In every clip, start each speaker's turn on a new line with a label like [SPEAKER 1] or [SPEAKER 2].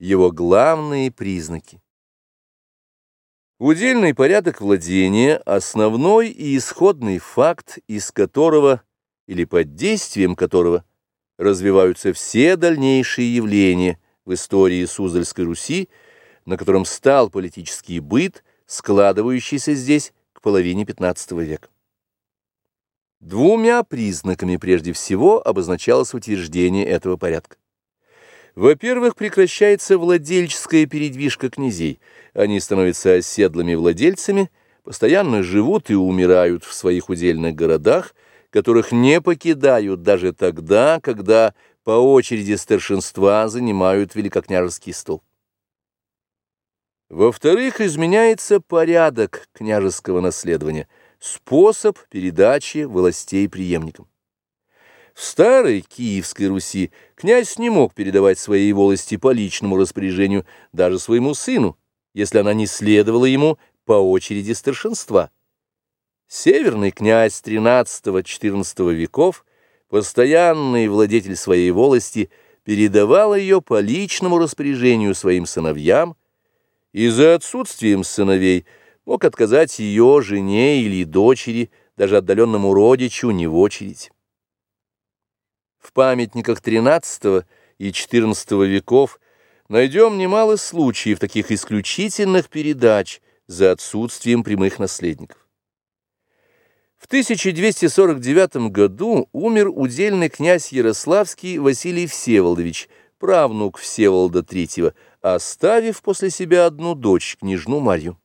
[SPEAKER 1] Его главные признаки. Удельный порядок владения – основной и исходный факт, из которого или под действием которого развиваются все дальнейшие явления в истории Суздальской Руси, на котором стал политический быт, складывающийся здесь к половине XV века. Двумя признаками прежде всего обозначалось утверждение этого порядка. Во-первых, прекращается владельческая передвижка князей. Они становятся оседлыми владельцами, постоянно живут и умирают в своих удельных городах, которых не покидают даже тогда, когда по очереди старшинства занимают великокняжеский стол. Во-вторых, изменяется порядок княжеского наследования, способ передачи властей преемникам. В старой Киевской Руси князь не мог передавать своей волости по личному распоряжению даже своему сыну, если она не следовала ему по очереди старшинства. Северный князь XIII-XIV веков, постоянный владетель своей волости, передавал ее по личному распоряжению своим сыновьям, и за отсутствием сыновей мог отказать ее жене или дочери, даже отдаленному родичу, не в очередь. В памятниках XIII и XIV веков найдем немало случаев таких исключительных передач за отсутствием прямых наследников. В 1249 году умер удельный князь Ярославский Василий Всеволодович, правнук Всеволода III, оставив после себя одну дочь, княжну Марью.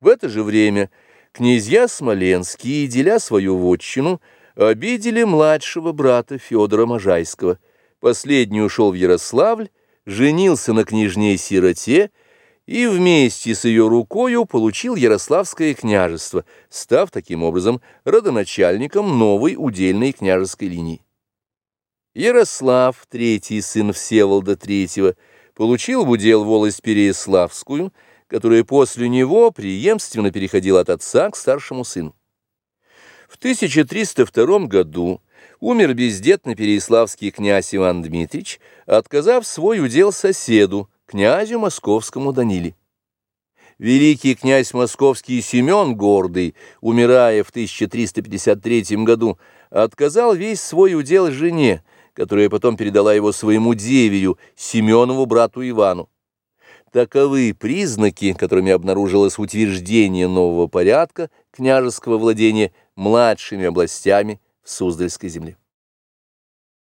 [SPEAKER 1] В это же время князья Смоленские, деля свою вотчину, обидели младшего брата Федора Можайского. Последний ушел в Ярославль, женился на княжне-сироте и вместе с ее рукою получил Ярославское княжество, став таким образом родоначальником новой удельной княжеской линии. Ярослав, третий сын Всеволода III, получил в удел волость Переяславскую, которая после него преемственно переходила от отца к старшему сыну. В 1302 году умер бездетный переяславский князь Иван Дмитрич, отказав свой удел соседу, князю московскому Даниле. Великий князь московский Семен Гордый, умирая в 1353 году, отказал весь свой удел жене, которая потом передала его своему деверю, Семенову брату Ивану. Таковы признаки, которыми обнаружилось утверждение нового порядка княжеского владения младшими областями в Суздальской земле.